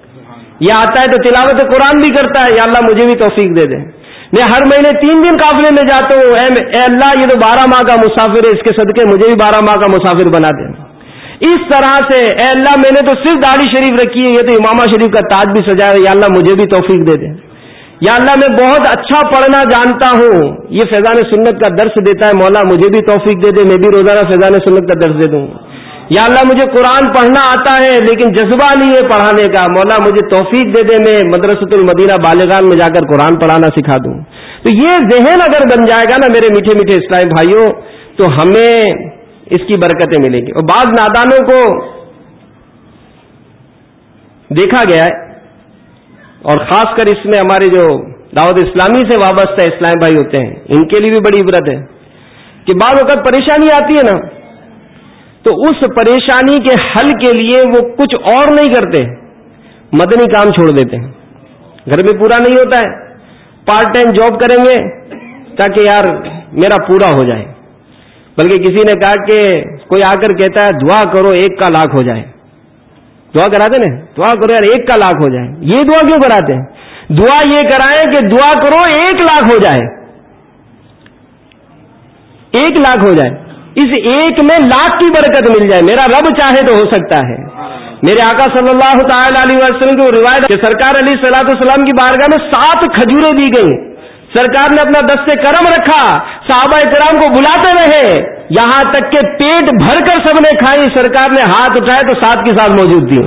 یہ آتا ہے تو تلاوت قرآن بھی کرتا ہے، یا اللہ مجھے بھی توفیق دے دے۔ میں ہر مہینے تین دن قافلے میں جاتا ہوں، اے اللہ، یہ تو بارہ ماہ کا مسافر ہے، اس کے صدقے مجھے بھی بارہ ماہ کا مسافر بنا دے۔ اس طرح سے اے اللہ، میں نے تو صرف داڑھی شریف رکھی ہے، یہ تو امامہ شریف کا تاج بھی سجایا یا اللہ مجھے بھی توفیق دے دے۔ یا اللہ، میں بہت اچھا پڑھنا جانتا ہوں، یہ فیضان سنت کا درس دیتا ہے، مولا مجھے بھی توفیق دے دے، میں بھی روزانہ فیضان سنت کا درس دے دوں۔ یا اللہ مجھے قرآن پڑھنا آتا ہے، لیکن جذبہ نہیں ہے پڑھانے کا۔ مولا مجھے توفیق دے دے، میں مدرسۃ المدینہ بالغان میں جا کر قرآن پڑھانا سکھا دوں۔ تو یہ ذہن اگر بن جائے گا نا میرے میٹھے میٹھے اسلام بھائیوں، تو ہمیں اس کی برکتیں ملیں گی۔ اور بعض نادانوں کو دیکھا گیا ہے، اور خاص کر اس میں ہمارے جو دعوت اسلامی سے وابستہ اسلام بھائی ہوتے ہیں، ان کے لیے بھی بڑی عبرت ہے۔ کہ بعض وقت پریشانی آتی ہے نا۔ تو اس پریشانی کے حل کے لیے وہ کچھ اور نہیں کرتے، مدنی کام چھوڑ دیتے ہیں۔ گھر میں پورا نہیں ہوتا ہے۔ پارٹ ٹائم جاب کریں گے تاکہ یار میرا پورا ہو جائے۔ بلکہ کسی نے کہا کہ کوئی آ کر کہتا ہے، دعا کرو ایک کا لاکھ ہو جائے۔ دعا کراتے نا؟ دعا کرو یار ایک کا لاکھ ہو جائے۔ یہ دعا کیوں کراتے ہیں؟ دعا یہ کرائیں کہ دعا کرو ایک لاکھ ہو جائے۔ ایک لاکھ ہو جائے۔ اس ایک میں لاکھ کی برکت مل جائے، میرا رب چاہے تو ہو سکتا ہے۔ میرے آقا صلی اللہ تعالی علیہ وسلم کی روایت کہ سرکار علی صلاح السلام کی بارگاہ میں سات کھجوریں دی گئی سرکار نے اپنا دستے کرم رکھا، صحابہ کرام کو بلاتے رہے۔ یہاں تک کہ پیٹ بھر کر سب نے کھائی، سرکار نے ہاتھ اٹھائے تو ساتھ کے ساتھ موجود تھی۔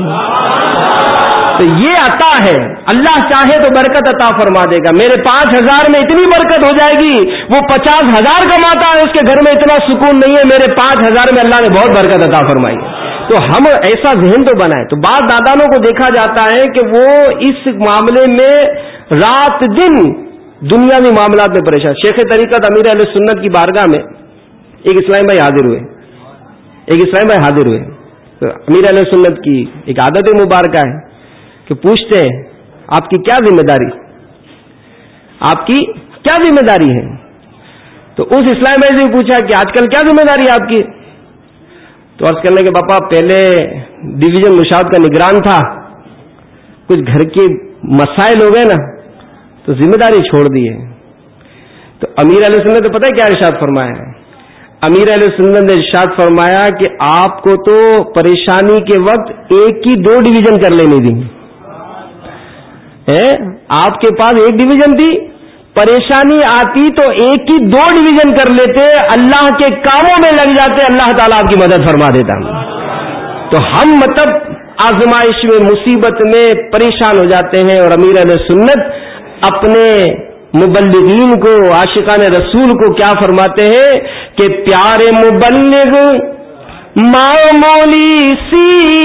تو یہ عطا ہے۔ اللہ چاہے تو برکت عطا فرما دے گا۔ میرے پانچ ہزار میں اتنی برکت ہو جائے گی، وہ پچاس ہزار کماتا ہے، اس کے گھر میں اتنا سکون نہیں ہے۔ میرے پانچ ہزار میں اللہ نے بہت برکت عطا فرمائی۔ تو ہم ایسا ذہن تو بنائے تو بعض دادانوں کو دیکھا جاتا ہے کہ وہ اس معاملے میں رات دن دنیا میں معاملات میں پریشان۔ شیخ طریقت امیر علیہ سنت کی بارگاہ میں ایک اسلام بھائی حاضر ہوئے۔ ایک اسلام بھائی حاضر ہوئے۔ تو امیر علیہ سنت کی ایک عادت مبارکہ ہے۔ کہ پوچھتے ہیں، آپ کی کیا ذمہ داری؟ آپ کی کیا ذمہ داری ہے؟ تو اس اسلام بھائی سے پوچھا کہ آج کل کیا ذمہ داری ہے آپ کی؟ تو عرض کرنے کے پاپا، پہلے ڈویژن مشاہد کا نگران تھا، کچھ گھر کے مسائل ہو گئے نا، تو ذمہ داری چھوڑ دی ہے۔ تو امیر علیہ سنت تو پتہ ہے کیا ارشاد فرمایا ہے؟ امیر علیہ سنت نے ارشاد فرمایا کہ آپ کو تو پریشانی کے وقت ایک کی دو ڈویژن کر لینی تھی آپ کے پاس ایک ڈویژن تھی۔ پریشانی آتی تو ایک کی دو ڈویژن کر لیتے، اللہ کے کاموں میں لگ جاتے، اللہ تعالیٰ آپ کی مدد فرما دیتا۔ تو ہم مطلب آزمائش میں، مصیبت میں پریشان ہو جاتے ہیں اور امیر علیہ سنت اپنے مبلغین کو، عاشقان رسول کو کیا فرماتے ہیں کہ پیارے مبلغ معمولی سی۔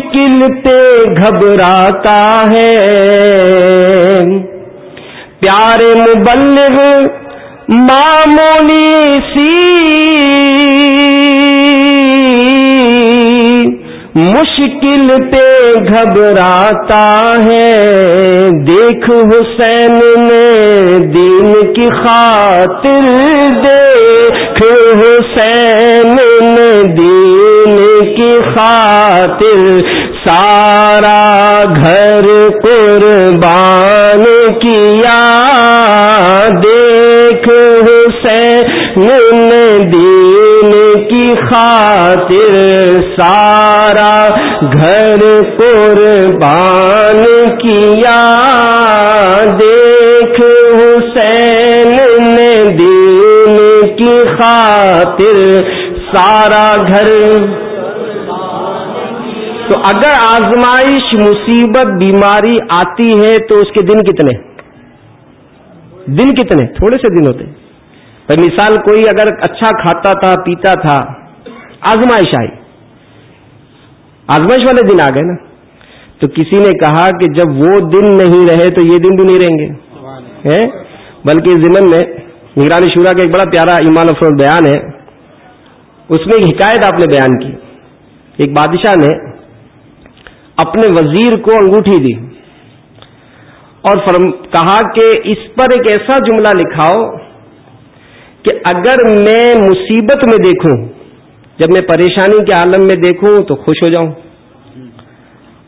مشکل گھبراتا ہے پیارے مبلغ معمولی سی مشکل پہ گھبراتا ہے دیکھ حسین نے دین کی خاطر دیکھ حسین نے دین کی خاطر سارا گھر قربان کیا۔ دیکھ حسین دین کی خاطر سارا گھر قربان کیا۔ دیکھ حسین نے دین کی خاطر سارا گھر تو اگر آزمائش مصیبت بیماری آتی ہے تو اس کے دن کتنے؟ دن کتنے؟ تھوڑے سے دن ہوتے مثال کوئی اگر اچھا کھاتا تھا، پیتا تھا، آزمائش آئی۔ آزمائش والے دن آ گئے نا۔ تو کسی نے کہا کہ جب وہ دن نہیں رہے تو یہ دن بھی نہیں رہیں گے۔ بلکہ ضمن میں نگرانی شورا کا ایک بڑا پیارا ایمان افروز بیان ہے۔ اس میں ایک حکایت آپ نے بیان کی۔ ایک بادشاہ نے اپنے وزیر کو انگوٹھی دی اور کہا کہ اس پر ایک ایسا جملہ لکھاؤ کہ اگر میں مصیبت میں دیکھوں، جب میں پریشانی کے عالم میں دیکھوں تو خوش ہو جاؤں،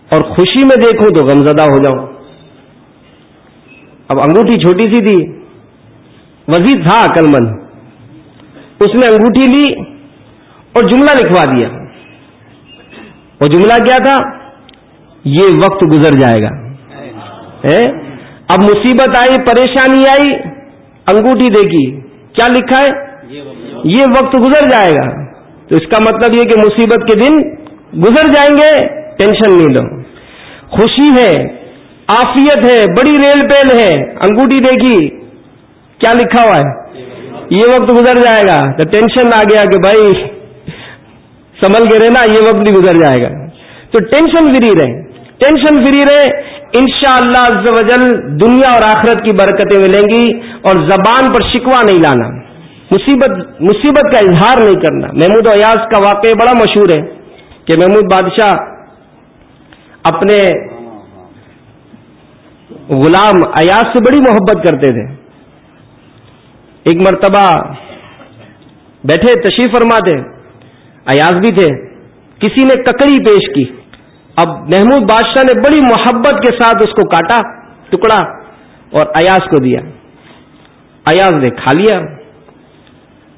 اور خوشی میں دیکھوں تو غمزدہ ہو جاؤں۔ اب انگوٹھی چھوٹی سی تھی، وزیر تھا عقل مند۔ اس نے انگوٹھی لی اور جملہ لکھوا دیا۔ اور جملہ کیا تھا؟ یہ وقت گزر جائے گا۔ اب مصیبت آئی، پریشانی آئی، انگوٹھی دیکھی۔ کیا لکھا ہے؟ یہ وقت گزر جائے گا۔ تو اس کا مطلب یہ کہ مصیبت کے دن گزر جائیں گے، ٹینشن نہیں لو۔ خوشی ہے آفیت ہے، بڑی ریل پیل ہے، انگوٹھی دیکھی۔ کیا لکھا ہوا ہے؟ یہ وقت گزر جائے گا۔ تو ٹینشن آ گیا کہ بھائی، سنبھل کے رہنا، یہ وقت بھی گزر جائے گا۔ تو ٹینشن فری رہے۔ ٹینشن فری رہے ان شاء اللہ دنیا اور آخرت کی برکتیں ملیں گی اور زبان پر شکوا نہیں لانا، مصیبت مصیبت کا اظہار نہیں کرنا۔ محمود ایاز کا واقعہ بڑا مشہور ہے کہ محمود بادشاہ اپنے غلام ایاز سے بڑی محبت کرتے تھے۔ ایک مرتبہ بیٹھے تشریف فرما تھے ایاز بھی تھے، کسی نے ککڑی پیش کی۔ اب محمود بادشاہ نے بڑی محبت کے ساتھ اس کو کاٹا، ٹکڑا اور ایاز کو دیا۔ ایاز نے کھا لیا،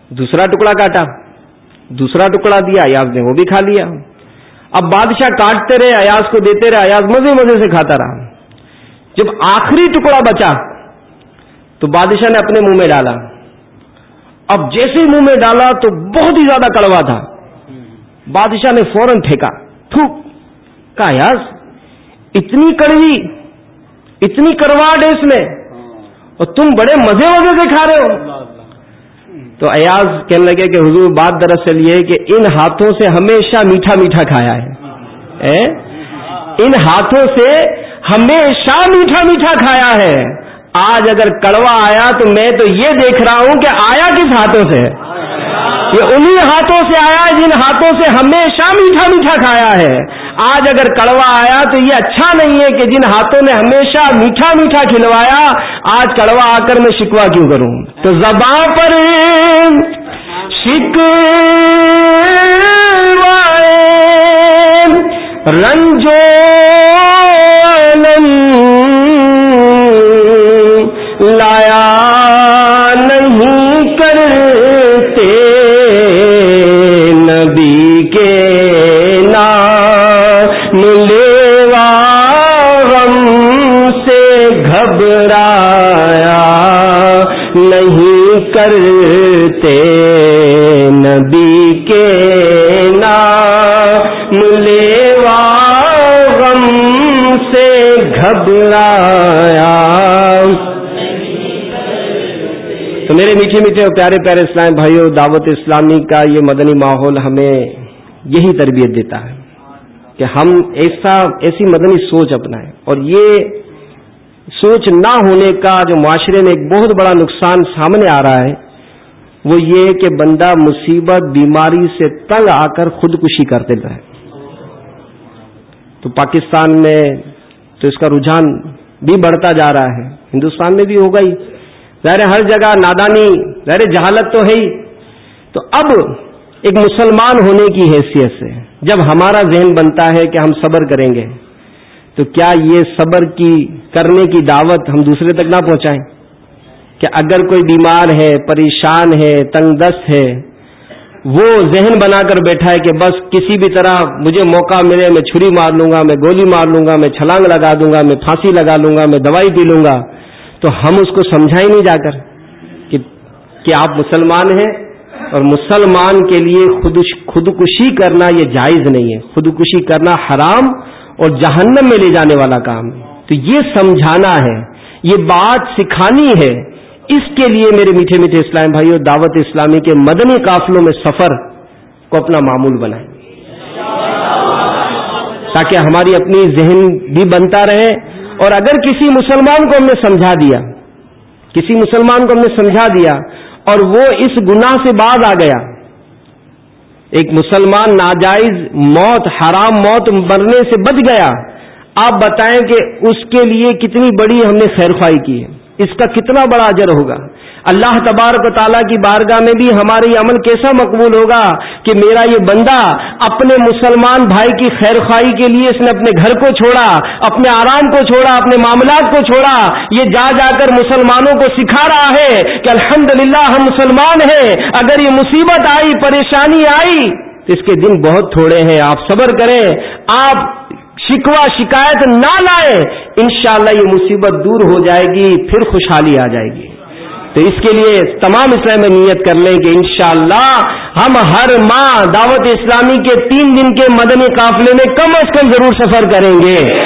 دوسرا ٹکڑا کاٹا، دوسرا ٹکڑا دیا، ایاز نے وہ بھی کھا لیا۔ اب بادشاہ کاٹتے رہے، ایاز کو دیتے رہے، ایاز مزے مزے سے کھاتا رہا۔ جب آخری ٹکڑا بچا تو بادشاہ نے اپنے منہ میں ڈالا۔ اب جیسے منہ میں ڈالا تو بہت ہی زیادہ کڑوا تھا۔ بادشاہ نے فوراً پھینکا، تھوک۔ کہا یاز اتنی کڑوی، اتنی کرواٹ ہے اس میں اور تم بڑے مزے مزے سے کھا رہے ہو۔ تو ایاز کہنے لگے کہ حضور بات دراصل یہ کہ ان ہاتھوں سے ہمیشہ میٹھا میٹھا کھایا ہے۔ ان ہاتھوں سے ہمیشہ میٹھا میٹھا کھایا ہے۔ آج اگر کڑوا آیا تو میں تو یہ دیکھ رہا ہوں کہ آیا کس ہاتھوں سے؟ یہ انہی ہاتھوں سے آیا جن ہاتھوں سے ہمیشہ میٹھا میٹھا کھایا ہے۔ آج اگر کڑوا آیا تو یہ اچھا نہیں ہے کہ جن ہاتھوں نے ہمیشہ میٹھا میٹھا کھلوایا، آج کڑوا آ کر میں شکوا کیوں کروں؟ تو زباں پر شکو رنجو نہیں کرتے نبی کے نام لیوا غم سے گھبرایا۔ تو میرے میٹھے میٹھے اور پیارے پیارے اسلام بھائیوں دعوت اسلامی کا یہ مدنی ماحول ہمیں یہی تربیت دیتا ہے کہ ہم ایسا، ایسی مدنی سوچ اپنائیں۔ اور یہ سوچ نہ ہونے کا جو معاشرے میں ایک بہت بڑا نقصان سامنے آ رہا ہے، وہ یہ کہ بندہ مصیبت، بیماری سے تنگ آ کر خودکشی کرتے رہے۔ تو پاکستان میں تو اس کا رجحان بھی بڑھتا جا رہا ہے، ہندوستان میں بھی ہوگا ہی۔ ظاہر ہر جگہ نادانی، ظاہر جہالت تو ہے ہی۔ تو اب ایک مسلمان ہونے کی حیثیت سے جب ہمارا ذہن بنتا ہے کہ ہم صبر کریں گے تو کیا یہ صبر کی کرنے کی دعوت ہم دوسرے تک نہ پہنچائیں؟ کہ اگر کوئی بیمار ہے، پریشان ہے تنگ دست ہے، وہ ذہن بنا کر بیٹھا ہے کہ بس کسی بھی طرح مجھے موقع ملے، میں چھری مار لوں گا، میں گولی مار لوں گا، میں چھلانگ لگا دوں گا، میں پھانسی لگا لوں گا، میں دوائی پی لوں گا، تو ہم اس کو سمجھائیں نہیں جا کر کہ آپ مسلمان ہیں اور مسلمان کے لیے خودکشی کرنا یہ جائز نہیں ہے۔ خودکشی کرنا حرام اور جہنم میں لے جانے والا کام۔ ہے تو یہ سمجھانا ہے، یہ بات سکھانی ہے۔ اس کے لیے میرے میٹھے میٹھے اسلام بھائی اور دعوت اسلامی کے مدنی قافلوں میں سفر کو اپنا معمول بنائیں۔ تاکہ ہماری اپنی ذہن بھی بنتا رہے۔ اور اگر کسی مسلمان کو ہم نے سمجھا دیا، کسی مسلمان کو ہم نے سمجھا دیا اور وہ اس گناہ سے باز آ گیا ایک مسلمان ناجائز موت، حرام موت مرنے سے بچ گیا۔ آپ بتائیں کہ اس کے لیے کتنی بڑی ہم نے خیر خواہ کی ہے۔ اس کا کتنا بڑا اجر ہوگا؟ اللہ تبارک و تعالیٰ کی بارگاہ میں بھی ہمارے یہ عمل کیسا مقبول ہوگا کہ میرا یہ بندہ اپنے مسلمان بھائی کی خیر خواہی کے لیے اس نے اپنے گھر کو چھوڑا، اپنے آرام کو چھوڑا، اپنے معاملات کو چھوڑا، یہ جا جا کر مسلمانوں کو سکھا رہا ہے کہ الحمد ہم مسلمان ہیں، اگر یہ مصیبت آئی، پریشانی آئی تو اس کے دن بہت تھوڑے ہیں، آپ صبر کریں، آپ شکوا شکایت نہ لائیں، انشاءاللہ یہ مصیبت دور ہو جائے گی، پھر خوشحالی آ جائے گی۔ تو اس کے لیے تمام اسلام میں نیت کر لیں کہ انشاءاللہ ہم ہر ماہ دعوت اسلامی کے تین دن کے مدنی قافلے میں کم از کم ضرور سفر کریں گے۔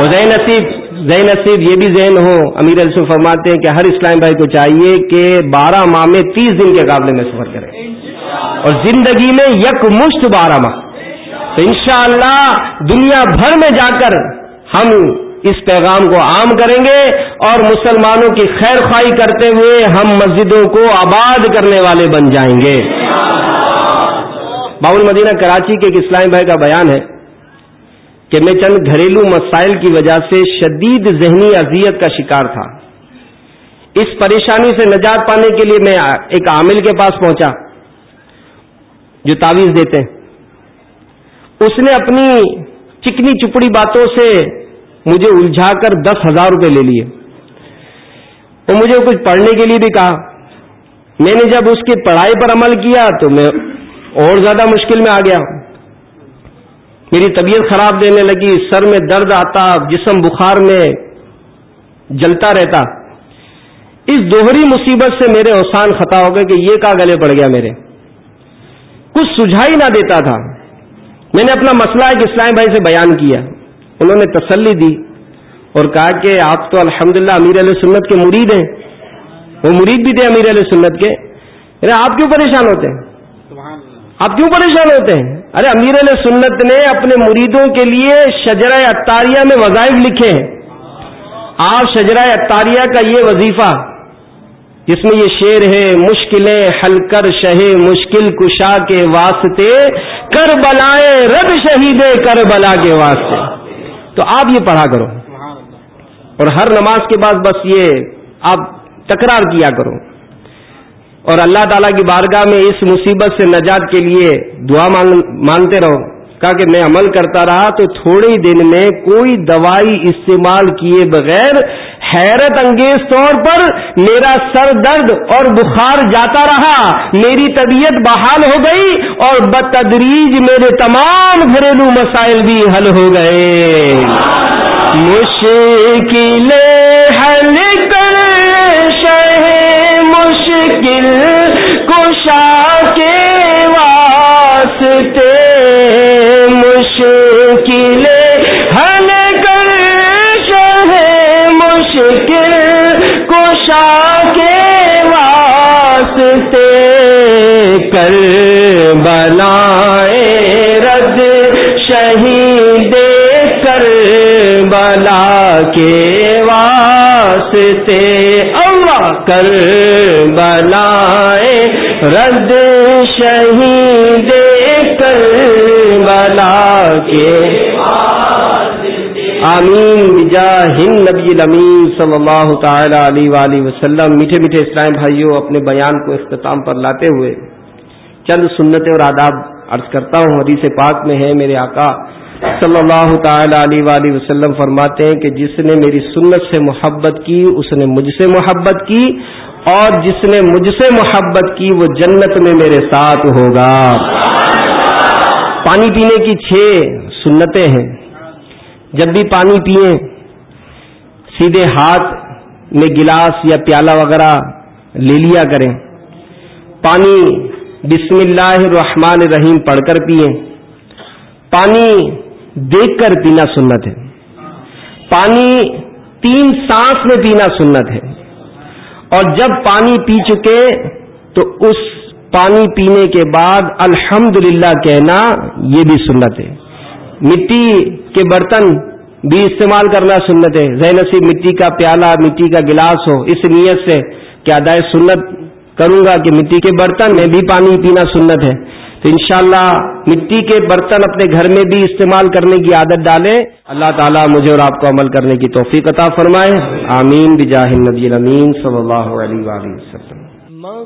زین نصیب زین نصیب یہ بھی ذہن ہو، امیر السف فرماتے ہیں کہ ہر اسلام بھائی کو چاہیے کہ بارہ ماہ میں تیس دن کے قابلے میں سفر کریں۔ اور زندگی میں یک مشت بارہ ماہ۔ تو انشاءاللہ دنیا بھر میں جا کر ہم اس پیغام کو عام کریں گے اور مسلمانوں کی خیر خواہی کرتے ہوئے ہم مسجدوں کو آباد کرنے والے بن جائیں گے۔ باول مدینہ کراچی کے ایک اسلام بھائی کا بیان ہے کہ میں چند گھریلو مسائل کی وجہ سے شدید ذہنی اذیت کا شکار تھا۔ اس پریشانی سے نجات پانے کے لیے میں ایک عامل کے پاس پہنچا جو تعویذ دیتے ہیں۔ اس نے اپنی چکنی چپڑی باتوں سے مجھے الجھا کر دس ہزار روپے لے لیے۔ وہ مجھے کچھ پڑھنے کے لیے بھی کہا۔ میں نے جب اس کی پڑھائی پر عمل کیا تو میں اور زیادہ مشکل میں آ گیا۔ میری طبیعت خراب دینے لگی، سر میں درد آتا، جسم بخار میں جلتا رہتا۔ اس دوہری مصیبت سے میرے اوسان خطا ہو گئے کہ یہ کا گلے پڑ گیا میرے۔ کچھ سجھائی نہ دیتا تھا۔ میں نے اپنا مسئلہ ایک اسلام بھائی سے بیان کیا۔ انہوں نے تسلی دی اور کہا کہ آپ تو الحمدللہ امیر علیہ سنت کے مرید ہیں۔ وہ مرید بھی تھے امیر علیہ سنت کے۔ ارے آپ کیوں پریشان ہوتے ہیں؟ آپ کیوں پریشان ہوتے ہیں؟ ارے امیر علیہ سنت نے اپنے مریدوں کے لیے شجرہ اطاریہ میں وظائف لکھے ہیں۔ آپ شجرہ اطاریہ کا یہ وظیفہ جس میں یہ شعر ہے مشکلیں حل کر شہ مشکل کشا کے واسطے کر بلائے رب شہید کر بلا کے واسطے۔ تو آپ یہ پڑھا کرو۔ اور ہر نماز کے بعد بس یہ آپ تکرار کیا کرو۔ اور اللہ تعالی کی بارگاہ میں اس مصیبت سے نجات کے لیے دعا مانگتے رہو۔ کہا کہ میں عمل کرتا رہا تو تھوڑے ہی دن میں کوئی دوائی استعمال کیے بغیر حیرت انگیز طور پر میرا سر درد اور بخار جاتا رہا، میری طبیعت بحال ہو گئی اور بتدریج میرے تمام گھریلو مسائل بھی حل ہو گئے۔ مشکل حل کر شہ مشکل کشا کے واسطے اللہ کر بلائے، رد شہید کر بلا کے آمین۔ بجا ہند نبی الامین صلی اللہ تعالی علیہ وآلہ وسلم۔ میٹھے میٹھے اسلام بھائیوں، اپنے بیان کو اختتام پر لاتے ہوئے چند سنتیں اور آداب عرض کرتا ہوں۔ حدیث پاک میں ہے، میرے آقا صلی اللہ تعالی علیہ وآلہ وسلم فرماتے ہیں کہ جس نے میری سنت سے محبت کی، اس نے مجھ سے محبت کی اور جس نے مجھ سے محبت کی، وہ جنت میں میرے ساتھ ہوگا۔ پانی پینے کی چھ سنتیں ہیں۔ جب بھی پانی پیئیں، سیدھے ہاتھ میں گلاس یا پیالہ وغیرہ لے لیا کریں۔ پانی بسم اللہ الرحمن الرحیم پڑھ کر پئیں پانی دیکھ کر پینا سنت ہے۔ پانی تین سانس میں پینا سنت ہے۔ اور جب پانی پی چکے تو اس پانی پینے کے بعد الحمد کہنا یہ بھی سنت ہے۔ مٹی کے برتن بھی استعمال کرنا سنت ہے۔ ذہن سی مٹی کا پیالہ، مٹی کا گلاس ہو، اس نیت سے کہ ادائے سنت کروں گا کہ مٹی کے برتن میں بھی پانی پینا سنت ہے۔ تو انشاءاللہ مٹی کے برتن اپنے گھر میں بھی استعمال کرنے کی عادت ڈالیں۔ اللہ تعالیٰ مجھے اور آپ کو عمل کرنے کی توفیق عطا فرمائے۔ آمین، بجاہ النبی امین صلی اللہ علیہ وآلہ وسلم۔